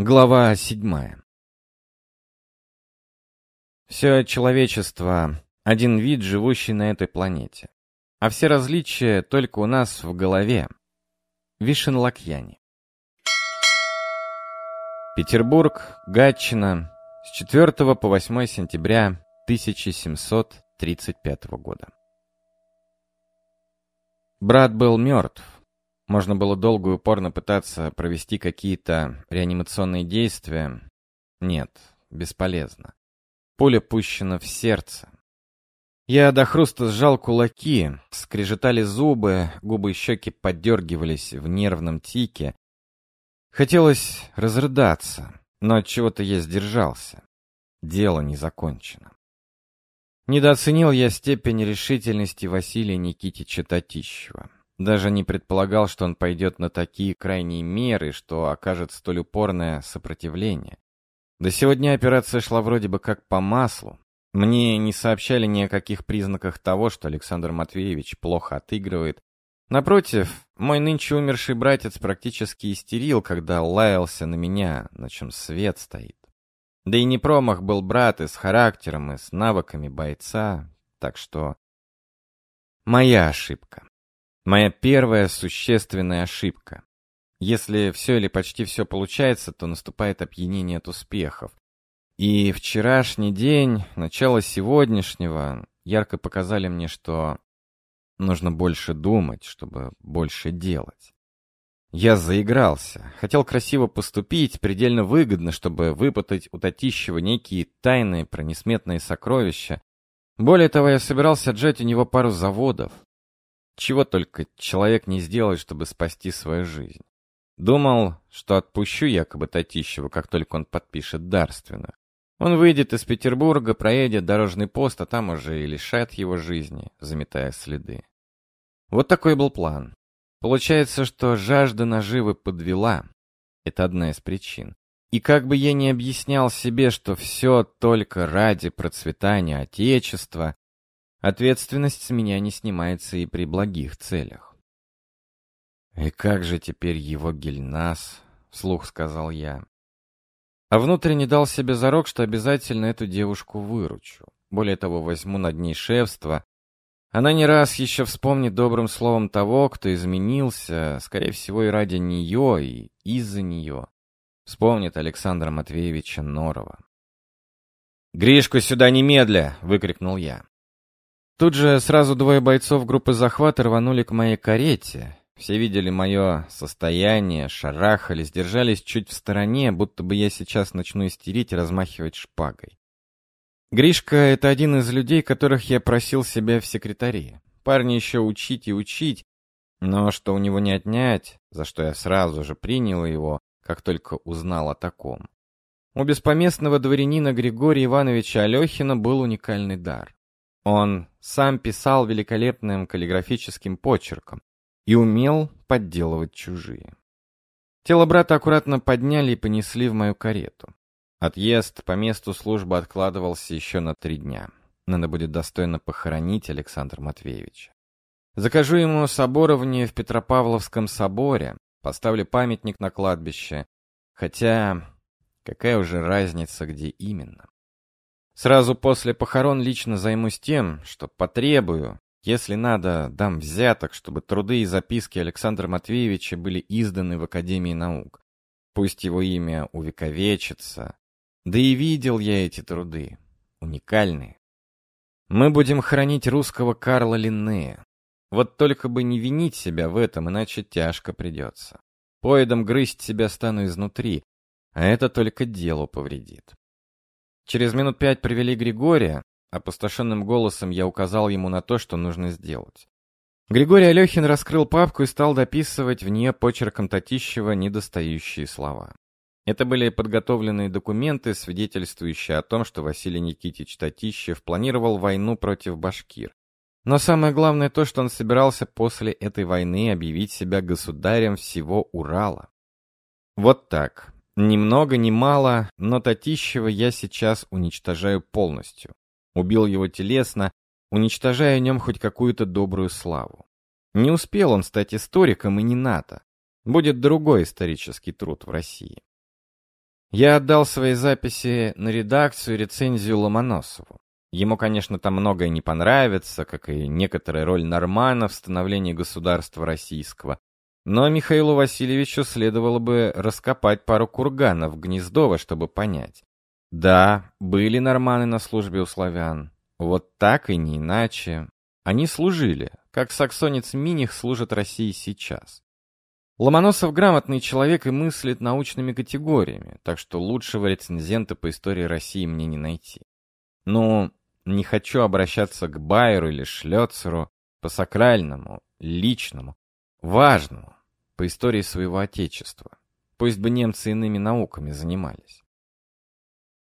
Глава седьмая Все человечество — один вид, живущий на этой планете. А все различия только у нас в голове. Вишен Лакьяни. Петербург, Гатчина, с 4 по 8 сентября 1735 года. Брат был мертв. Можно было долго и упорно пытаться провести какие-то реанимационные действия. Нет, бесполезно. Пуля пущена в сердце. Я до хруста сжал кулаки, скрежетали зубы, губы и щеки подергивались в нервном тике. Хотелось разрыдаться, но от чего-то я сдержался. Дело не закончено. Недооценил я степень решительности Василия Никитича Татищева. Даже не предполагал, что он пойдет на такие крайние меры, что окажет столь упорное сопротивление. До сегодня операция шла вроде бы как по маслу. Мне не сообщали ни о каких признаках того, что Александр Матвеевич плохо отыгрывает. Напротив, мой нынче умерший братец практически истерил, когда лаялся на меня, на чем свет стоит. Да и не промах был брат и с характером, и с навыками бойца, так что... Моя ошибка. Моя первая существенная ошибка. Если все или почти все получается, то наступает опьянение от успехов. И вчерашний день, начало сегодняшнего, ярко показали мне, что нужно больше думать, чтобы больше делать. Я заигрался, хотел красиво поступить, предельно выгодно, чтобы выпытать у Татищева некие тайные про несметные сокровища. Более того, я собирался отжать у него пару заводов, чего только человек не сделает, чтобы спасти свою жизнь. Думал, что отпущу якобы Татищева, как только он подпишет дарственную. Он выйдет из Петербурга, проедет дорожный пост, а там уже и лишат его жизни, заметая следы. Вот такой был план. Получается, что жажда наживы подвела. Это одна из причин. И как бы я ни объяснял себе, что все только ради процветания Отечества, Ответственность с меня не снимается и при благих целях. «И как же теперь его гельнас?» — вслух сказал я. А внутренне дал себе зарок, что обязательно эту девушку выручу. Более того, возьму над ней шефство. Она не раз еще вспомнит добрым словом того, кто изменился, скорее всего, и ради нее, и из-за нее. Вспомнит Александра Матвеевича Норова. «Гришку сюда немедля!» — выкрикнул я. Тут же сразу двое бойцов группы захвата рванули к моей карете. Все видели мое состояние, шарахались, держались чуть в стороне, будто бы я сейчас начну истерить и размахивать шпагой. Гришка — это один из людей, которых я просил себя в секретаре. Парни еще учить и учить, но что у него не отнять, за что я сразу же принял его, как только узнал о таком. У беспоместного дворянина Григория Ивановича Алехина был уникальный дар. Он сам писал великолепным каллиграфическим почерком и умел подделывать чужие. Тело брата аккуратно подняли и понесли в мою карету. Отъезд по месту службы откладывался еще на три дня. Надо будет достойно похоронить Александра Матвеевича. Закажу ему соборование в Петропавловском соборе, поставлю памятник на кладбище. Хотя, какая уже разница, где именно? Сразу после похорон лично займусь тем, что потребую, если надо, дам взяток, чтобы труды и записки Александра Матвеевича были изданы в Академии наук. Пусть его имя увековечится. Да и видел я эти труды. Уникальные. Мы будем хранить русского Карла Линнея. Вот только бы не винить себя в этом, иначе тяжко придется. Поедом грызть себя стану изнутри, а это только делу повредит. Через минут пять привели Григория. Опустошенным голосом я указал ему на то, что нужно сделать. Григорий Алехин раскрыл папку и стал дописывать в нее почерком Татищева недостающие слова. Это были подготовленные документы, свидетельствующие о том, что Василий Никитич Татищев планировал войну против башкир. Но самое главное то, что он собирался после этой войны объявить себя государем всего Урала. Вот так. Ни много ни мало, но Татищева я сейчас уничтожаю полностью. Убил его телесно, уничтожая о нем хоть какую-то добрую славу. Не успел он стать историком и не НАТО. Будет другой исторический труд в России. Я отдал свои записи на редакцию рецензию Ломоносову. Ему, конечно, там многое не понравится, как и некоторая роль Нормана в становлении государства российского. Но Михаилу Васильевичу следовало бы раскопать пару курганов в Гнездово, чтобы понять. Да, были норманы на службе у славян. Вот так и не иначе. Они служили, как саксонец Миних служит России сейчас. Ломоносов грамотный человек и мыслит научными категориями, так что лучшего рецензента по истории России мне не найти. Ну, не хочу обращаться к Байеру или Шлёцеру по сакральному, личному, важному, по истории своего отечества. Пусть бы немцы иными науками занимались.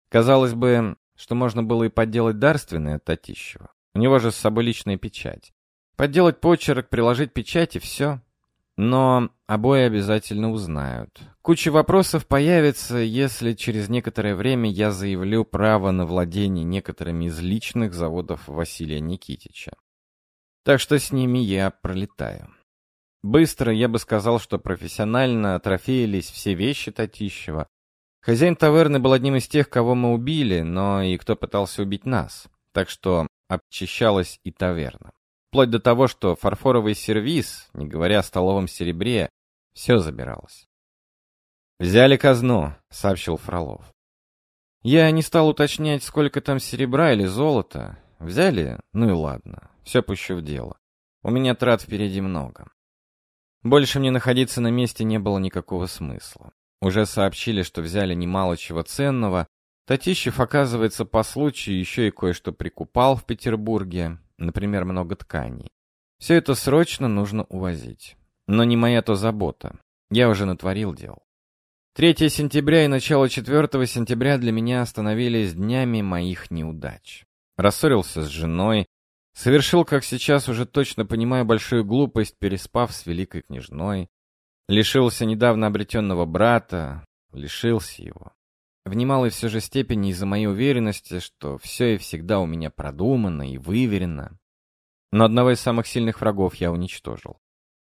Казалось бы, что можно было и подделать дарственное Татищева. У него же с собой личная печать. Подделать почерк, приложить печать и все. Но обои обязательно узнают. Куча вопросов появится, если через некоторое время я заявлю право на владение некоторыми из личных заводов Василия Никитича. Так что с ними я пролетаю. Быстро я бы сказал, что профессионально атрофеились все вещи Татищева. Хозяин таверны был одним из тех, кого мы убили, но и кто пытался убить нас. Так что обчищалась и таверна. Вплоть до того, что фарфоровый сервиз, не говоря о столовом серебре, все забиралось. «Взяли казну», — сообщил Фролов. Я не стал уточнять, сколько там серебра или золота. Взяли? Ну и ладно, все пущу в дело. У меня трат впереди много. Больше мне находиться на месте не было никакого смысла. Уже сообщили, что взяли немало чего ценного. Татищев, оказывается, по случаю еще и кое-что прикупал в Петербурге, например, много тканей. Все это срочно нужно увозить. Но не моя то забота. Я уже натворил дел. 3 сентября и начало 4 сентября для меня остановились днями моих неудач. Рассорился с женой, совершил, как сейчас уже точно понимаю, большую глупость, переспав с великой княжной, лишился недавно обретенного брата, лишился его. В немалой все же степени из-за моей уверенности, что все и всегда у меня продумано и выверено. Но одного из самых сильных врагов я уничтожил.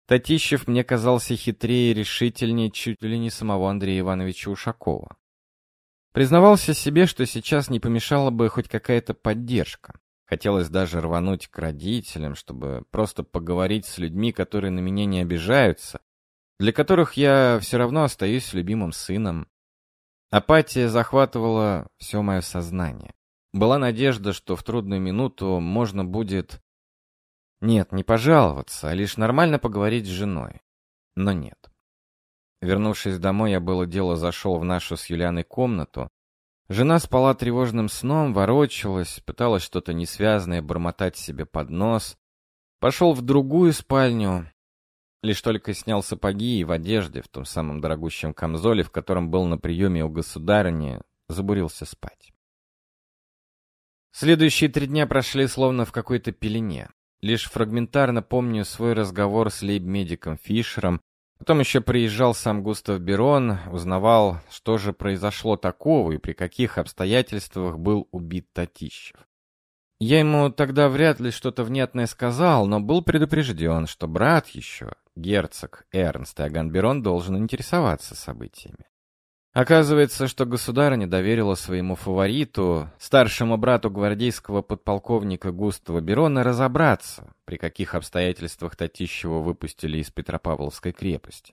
Татищев мне казался хитрее и решительнее чуть ли не самого Андрея Ивановича Ушакова. Признавался себе, что сейчас не помешала бы хоть какая-то поддержка. Хотелось даже рвануть к родителям, чтобы просто поговорить с людьми, которые на меня не обижаются, для которых я все равно остаюсь любимым сыном. Апатия захватывала все мое сознание. Была надежда, что в трудную минуту можно будет... Нет, не пожаловаться, а лишь нормально поговорить с женой. Но нет. Вернувшись домой, я было дело зашел в нашу с Юлианой комнату. Жена спала тревожным сном, ворочалась, пыталась что-то несвязное бормотать себе под нос. Пошел в другую спальню, Лишь только снял сапоги и в одежде, в том самом дорогущем камзоле, в котором был на приеме у государыни, забурился спать. Следующие три дня прошли словно в какой-то пелене. Лишь фрагментарно помню свой разговор с лейб-медиком Фишером. Потом еще приезжал сам Густав Берон, узнавал, что же произошло такого и при каких обстоятельствах был убит Татищев. Я ему тогда вряд ли что-то внятное сказал, но был предупрежден, что брат еще, герцог Эрнст Иоганн Берон, должен интересоваться событиями. Оказывается, что государыня доверила своему фавориту, старшему брату гвардейского подполковника Густава Берона, разобраться, при каких обстоятельствах Татищева выпустили из Петропавловской крепости.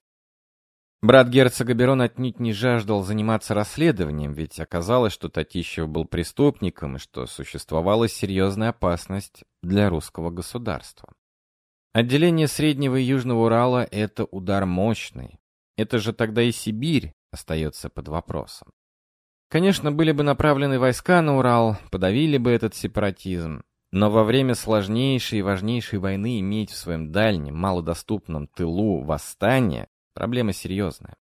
Брат герцога Берон отнюдь не жаждал заниматься расследованием, ведь оказалось, что Татищев был преступником и что существовала серьезная опасность для русского государства. Отделение Среднего и Южного Урала — это удар мощный. Это же тогда и Сибирь остается под вопросом. Конечно, были бы направлены войска на Урал, подавили бы этот сепаратизм, но во время сложнейшей и важнейшей войны иметь в своем дальнем, малодоступном тылу восстание Проблема серьезная.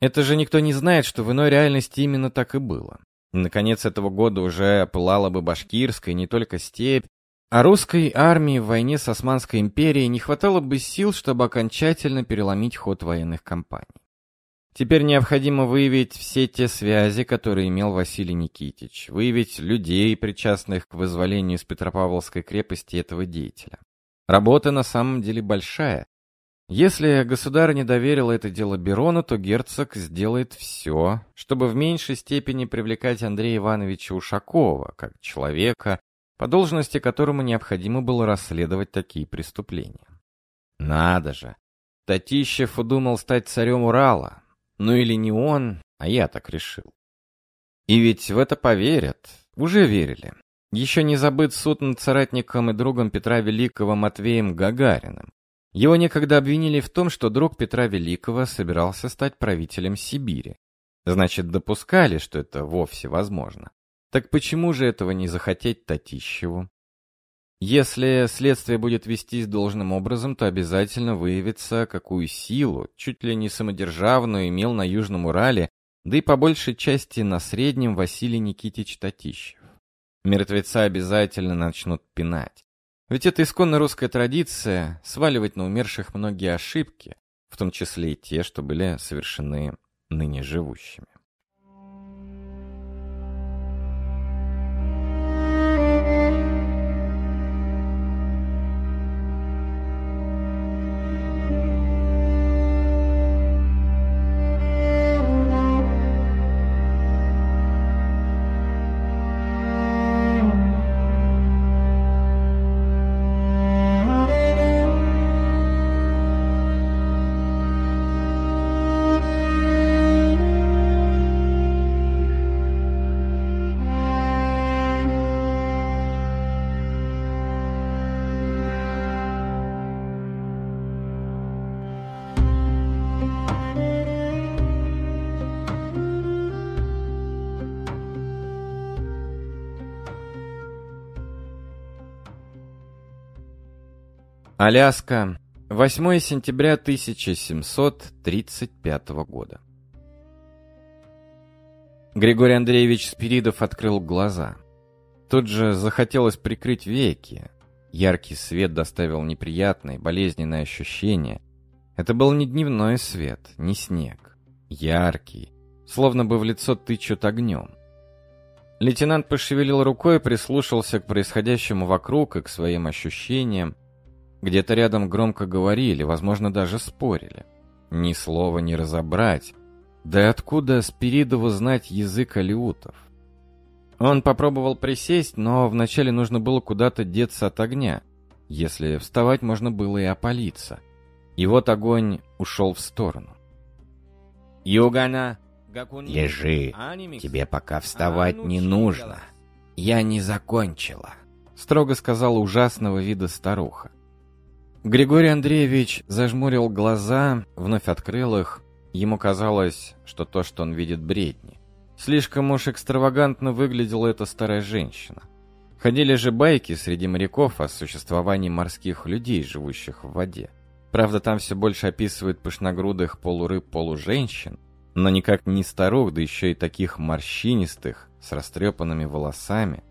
Это же никто не знает, что в иной реальности именно так и было. наконец этого года уже пылала бы Башкирская, не только степь, а русской армии в войне с Османской империей не хватало бы сил, чтобы окончательно переломить ход военных кампаний. Теперь необходимо выявить все те связи, которые имел Василий Никитич, выявить людей, причастных к вызволению из Петропавловской крепости этого деятеля. Работа на самом деле большая, Если государь не доверил это дело Берону, то герцог сделает все, чтобы в меньшей степени привлекать Андрея Ивановича Ушакова, как человека, по должности которому необходимо было расследовать такие преступления. Надо же! Татищев удумал стать царем Урала. Ну или не он, а я так решил. И ведь в это поверят. Уже верили. Еще не забыт суд над соратником и другом Петра Великого Матвеем Гагариным. Его некогда обвинили в том, что друг Петра Великого собирался стать правителем Сибири. Значит, допускали, что это вовсе возможно. Так почему же этого не захотеть Татищеву? Если следствие будет вестись должным образом, то обязательно выявится, какую силу, чуть ли не самодержавную, имел на Южном Урале, да и по большей части на Среднем Василий Никитич Татищев. Мертвеца обязательно начнут пинать. Ведь это исконно русская традиция сваливать на умерших многие ошибки, в том числе и те, что были совершены ныне живущими. Аляска. 8 сентября 1735 года. Григорий Андреевич Спиридов открыл глаза. Тут же захотелось прикрыть веки. Яркий свет доставил неприятные, болезненные ощущения. Это был не дневной свет, не снег. Яркий, словно бы в лицо тычут огнем. Лейтенант пошевелил рукой, прислушался к происходящему вокруг и к своим ощущениям. Где-то рядом громко говорили, возможно, даже спорили. Ни слова не разобрать. Да и откуда Спиридову знать язык алиутов? Он попробовал присесть, но вначале нужно было куда-то деться от огня. Если вставать можно было и опалиться. И вот огонь ушел в сторону. «Югана!» «Лежи, тебе пока вставать не нужно. Я не закончила», — строго сказала ужасного вида старуха. Григорий Андреевич зажмурил глаза, вновь открыл их. Ему казалось, что то, что он видит, бредни. Слишком уж экстравагантно выглядела эта старая женщина. Ходили же байки среди моряков о существовании морских людей, живущих в воде. Правда, там все больше описывают пышногрудых полурыб-полуженщин, но никак не старух, да еще и таких морщинистых, с растрепанными волосами.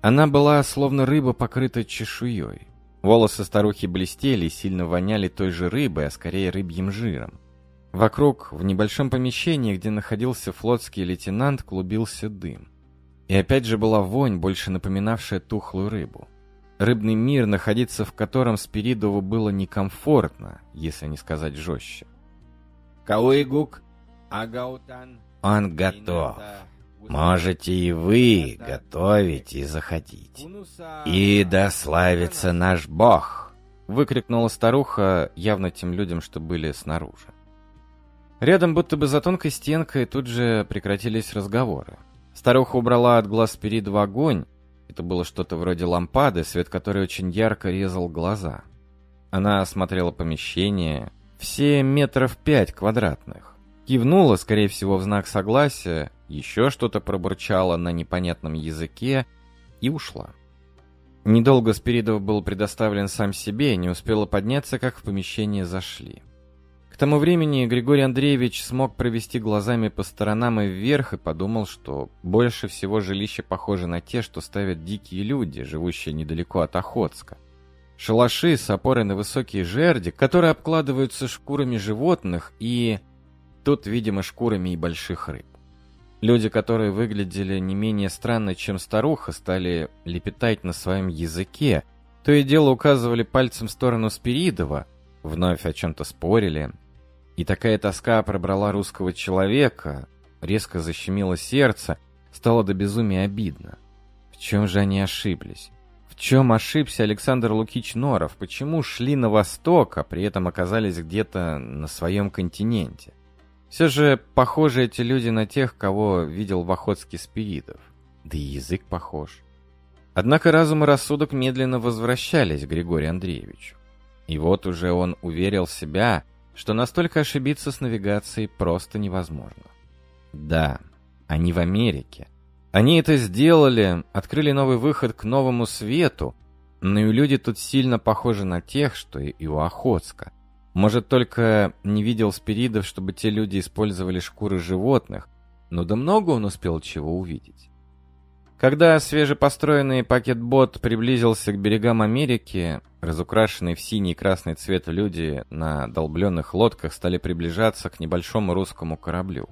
Она была словно рыба, покрыта чешуей. Волосы старухи блестели и сильно воняли той же рыбой, а скорее рыбьим жиром. Вокруг, в небольшом помещении, где находился флотский лейтенант, клубился дым. И опять же была вонь, больше напоминавшая тухлую рыбу. Рыбный мир, находиться в котором Спиридову было некомфортно, если не сказать жестче. «Кауигук, Агаутан...» «Он готов!» Можете и вы готовить и заходить. И да славится наш Бог!» Выкрикнула старуха явно тем людям, что были снаружи. Рядом, будто бы за тонкой стенкой, тут же прекратились разговоры. Старуха убрала от глаз Спиридова огонь. Это было что-то вроде лампады, свет которой очень ярко резал глаза. Она осмотрела помещение, все метров пять квадратных. Кивнула, скорее всего, в знак согласия, еще что-то пробурчала на непонятном языке и ушла. Недолго Спиридов был предоставлен сам себе, не успела подняться, как в помещение зашли. К тому времени Григорий Андреевич смог провести глазами по сторонам и вверх и подумал, что больше всего жилище похоже на те, что ставят дикие люди, живущие недалеко от Охотска. Шалаши с опорой на высокие жерди, которые обкладываются шкурами животных и... Тут, видимо, шкурами и больших рыб. Люди, которые выглядели не менее странно, чем старуха, стали лепетать на своем языке, то и дело указывали пальцем в сторону Спиридова, вновь о чем-то спорили. И такая тоска пробрала русского человека, резко защемило сердце, стало до безумия обидно. В чем же они ошиблись? В чем ошибся Александр Лукич Норов? Почему шли на восток, а при этом оказались где-то на своем континенте? Все же похожи эти люди на тех, кого видел в Охотске Спиридов. Да и язык похож. Однако разум и рассудок медленно возвращались к Григорию Андреевичу. И вот уже он уверил себя, что настолько ошибиться с навигацией просто невозможно. Да, они в Америке. Они это сделали, открыли новый выход к новому свету, но и люди тут сильно похожи на тех, что и у Охотска. Может, только не видел спиридов, чтобы те люди использовали шкуры животных, но да много он успел чего увидеть. Когда свежепостроенный пакетбот приблизился к берегам Америки, разукрашенные в синий и красный цвет люди на долбленных лодках стали приближаться к небольшому русскому кораблю.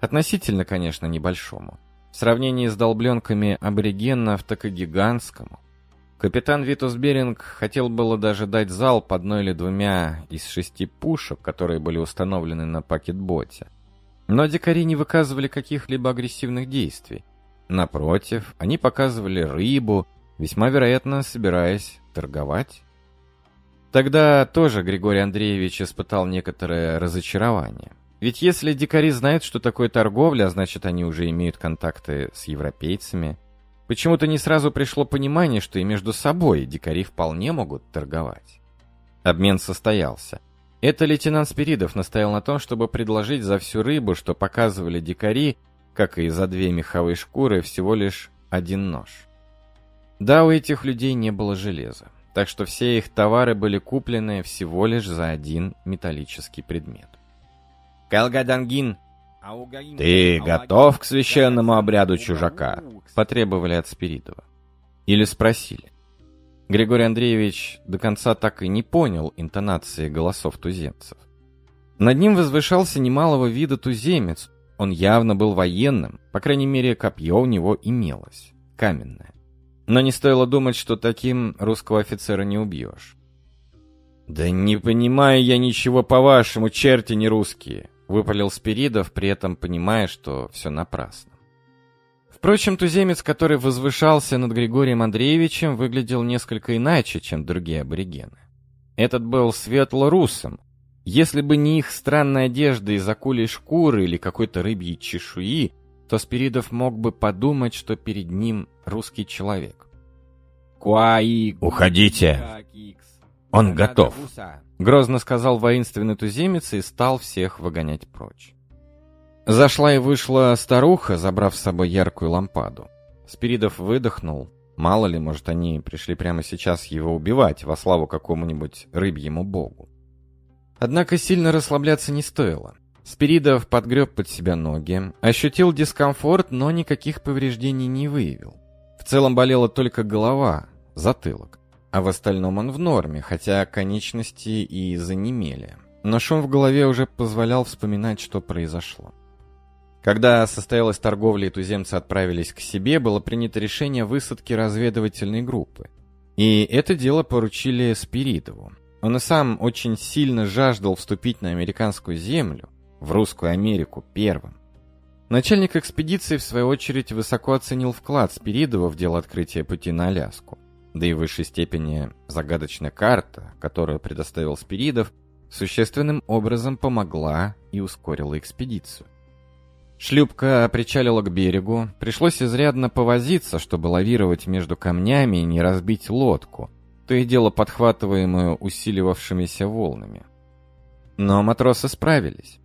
Относительно, конечно, небольшому. В сравнении с долбленками аборигенов, так и гигантскому. Капитан Витус Беринг хотел было даже дать залп одной или двумя из шести пушек, которые были установлены на пакетботе. Но дикари не выказывали каких-либо агрессивных действий. Напротив, они показывали рыбу, весьма вероятно собираясь торговать. Тогда тоже Григорий Андреевич испытал некоторое разочарование. Ведь если дикари знают, что такое торговля, значит они уже имеют контакты с европейцами, Почему-то не сразу пришло понимание, что и между собой дикари вполне могут торговать. Обмен состоялся. Это лейтенант Спиридов настоял на том, чтобы предложить за всю рыбу, что показывали дикари, как и за две меховые шкуры, всего лишь один нож. Да, у этих людей не было железа, так что все их товары были куплены всего лишь за один металлический предмет. «Калгадангин, «Ты готов к священному обряду чужака?» — потребовали от Спиридова. Или спросили. Григорий Андреевич до конца так и не понял интонации голосов туземцев. Над ним возвышался немалого вида туземец. Он явно был военным, по крайней мере, копье у него имелось, каменное. Но не стоило думать, что таким русского офицера не убьешь. «Да не понимаю я ничего по-вашему, черти не русские!» Выпалил Спиридов, при этом понимая, что все напрасно. Впрочем, туземец, который возвышался над Григорием Андреевичем, выглядел несколько иначе, чем другие аборигены. Этот был светло-русым. Если бы не их странная одежда из акулей шкуры или какой-то рыбьей чешуи, то Спиридов мог бы подумать, что перед ним русский человек. «Куаи!» «Уходите!» «Он готов!» Грозно сказал воинственный туземец и стал всех выгонять прочь. Зашла и вышла старуха, забрав с собой яркую лампаду. Спиридов выдохнул. Мало ли, может, они пришли прямо сейчас его убивать во славу какому-нибудь рыбьему богу. Однако сильно расслабляться не стоило. Спиридов подгреб под себя ноги, ощутил дискомфорт, но никаких повреждений не выявил. В целом болела только голова, затылок. А в остальном он в норме, хотя конечности и занемели. Но шум в голове уже позволял вспоминать, что произошло. Когда состоялась торговля и туземцы отправились к себе, было принято решение высадки разведывательной группы. И это дело поручили Спиридову. Он и сам очень сильно жаждал вступить на американскую землю, в русскую Америку первым. Начальник экспедиции, в свою очередь, высоко оценил вклад Спиридова в дело открытия пути на Аляску да и в высшей степени загадочная карта, которую предоставил Спиридов, существенным образом помогла и ускорила экспедицию. Шлюпка причалила к берегу, пришлось изрядно повозиться, чтобы лавировать между камнями и не разбить лодку, то и дело подхватываемую усиливавшимися волнами. Но матросы справились.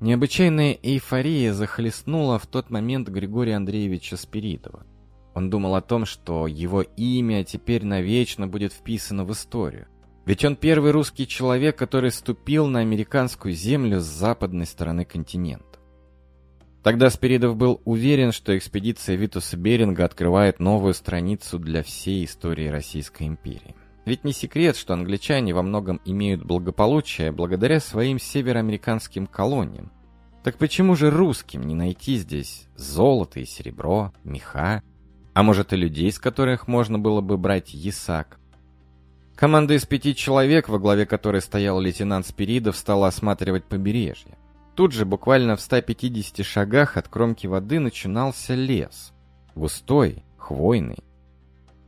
Необычайная эйфория захлестнула в тот момент Григория Андреевича Спиридова. Он думал о том, что его имя теперь навечно будет вписано в историю. Ведь он первый русский человек, который ступил на американскую землю с западной стороны континента. Тогда Спиридов был уверен, что экспедиция Витуса Беринга открывает новую страницу для всей истории Российской империи. Ведь не секрет, что англичане во многом имеют благополучие благодаря своим североамериканским колониям. Так почему же русским не найти здесь золото и серебро, меха, а может и людей, с которых можно было бы брать ясак. Команда из пяти человек, во главе которой стоял лейтенант Спиридов, стала осматривать побережье. Тут же, буквально в 150 шагах от кромки воды, начинался лес. Густой, хвойный.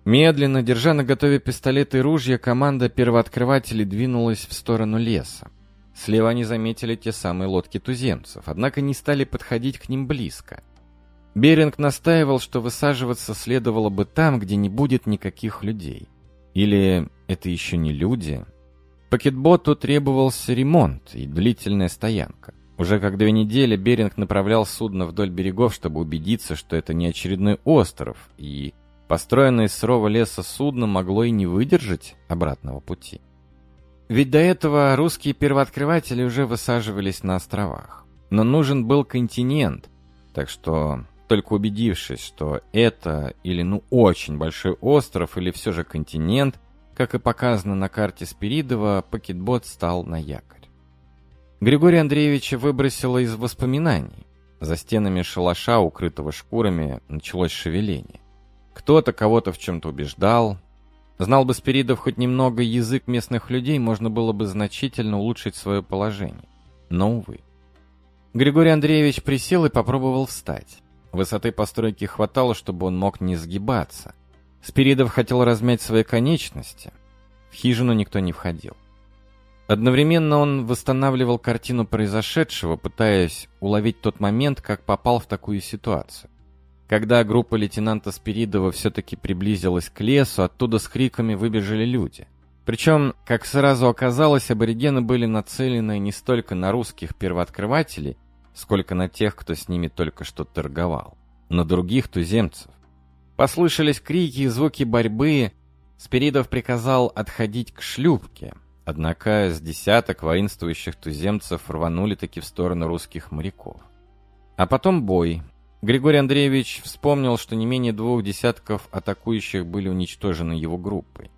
Медленно, держа на готове пистолеты и ружья, команда первооткрывателей двинулась в сторону леса. Слева они заметили те самые лодки туземцев, однако не стали подходить к ним близко. Беринг настаивал, что высаживаться следовало бы там, где не будет никаких людей. Или это еще не люди? Пакетботу требовался ремонт и длительная стоянка. Уже как две недели Беринг направлял судно вдоль берегов, чтобы убедиться, что это не очередной остров, и построенное из сырого леса судно могло и не выдержать обратного пути. Ведь до этого русские первооткрыватели уже высаживались на островах. Но нужен был континент, так что только убедившись, что это или ну очень большой остров, или все же континент, как и показано на карте Спиридова, пакетбот стал на якорь. Григория Андреевича выбросило из воспоминаний. За стенами шалаша, укрытого шкурами, началось шевеление. Кто-то кого-то в чем-то убеждал. Знал бы Спиридов хоть немного язык местных людей, можно было бы значительно улучшить свое положение. Но, увы. Григорий Андреевич присел и попробовал встать. Высоты постройки хватало, чтобы он мог не сгибаться. Спиридов хотел размять свои конечности. В хижину никто не входил. Одновременно он восстанавливал картину произошедшего, пытаясь уловить тот момент, как попал в такую ситуацию. Когда группа лейтенанта Спиридова все-таки приблизилась к лесу, оттуда с криками выбежали люди. Причем, как сразу оказалось, аборигены были нацелены не столько на русских первооткрывателей, сколько на тех, кто с ними только что торговал, на других туземцев. Послышались крики и звуки борьбы. Спиридов приказал отходить к шлюпке, однако с десяток воинствующих туземцев рванули таки в сторону русских моряков. А потом бой. Григорий Андреевич вспомнил, что не менее двух десятков атакующих были уничтожены его группой.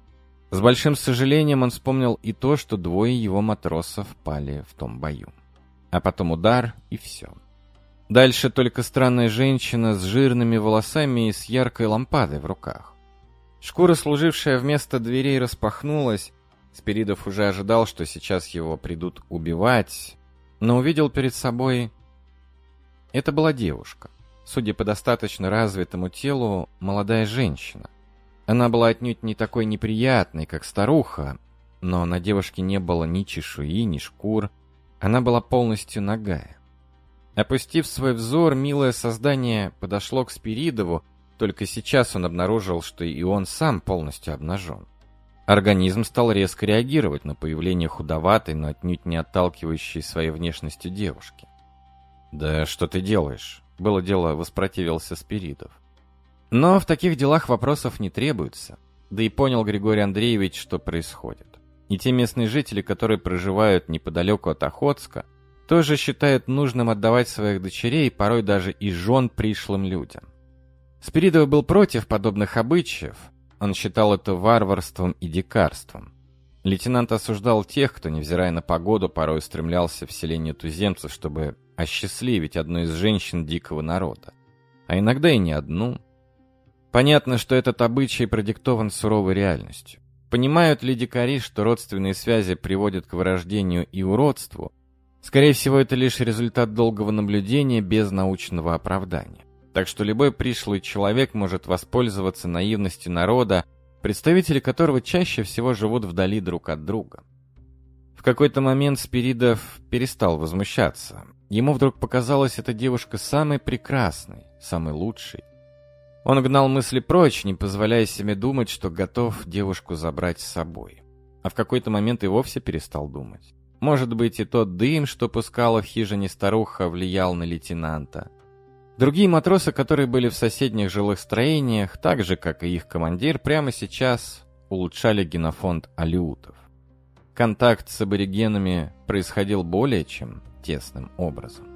С большим сожалением он вспомнил и то, что двое его матросов пали в том бою а потом удар и все. Дальше только странная женщина с жирными волосами и с яркой лампадой в руках. Шкура, служившая вместо дверей, распахнулась. Спиридов уже ожидал, что сейчас его придут убивать, но увидел перед собой... Это была девушка. Судя по достаточно развитому телу, молодая женщина. Она была отнюдь не такой неприятной, как старуха, но на девушке не было ни чешуи, ни шкур, она была полностью нагая. Опустив свой взор, милое создание подошло к Спиридову, только сейчас он обнаружил, что и он сам полностью обнажен. Организм стал резко реагировать на появление худоватой, но отнюдь не отталкивающей своей внешностью девушки. «Да что ты делаешь?» — было дело, воспротивился Спиридов. Но в таких делах вопросов не требуется. Да и понял Григорий Андреевич, что происходит. И те местные жители, которые проживают неподалеку от Охотска, тоже считают нужным отдавать своих дочерей, порой даже и жен пришлым людям. Спиридов был против подобных обычаев, он считал это варварством и дикарством. Лейтенант осуждал тех, кто, невзирая на погоду, порой стремлялся в селение туземцев, чтобы осчастливить одну из женщин дикого народа. А иногда и не одну. Понятно, что этот обычай продиктован суровой реальностью. Понимают ли дикари, что родственные связи приводят к вырождению и уродству? Скорее всего, это лишь результат долгого наблюдения без научного оправдания. Так что любой пришлый человек может воспользоваться наивностью народа, представители которого чаще всего живут вдали друг от друга. В какой-то момент Спиридов перестал возмущаться. Ему вдруг показалась эта девушка самой прекрасной, самой лучшей. Он гнал мысли прочь, не позволяя себе думать, что готов девушку забрать с собой. А в какой-то момент и вовсе перестал думать. Может быть, и тот дым, что пускала в хижине старуха, влиял на лейтенанта. Другие матросы, которые были в соседних жилых строениях, так же, как и их командир, прямо сейчас улучшали генофонд алиутов. Контакт с аборигенами происходил более чем тесным образом.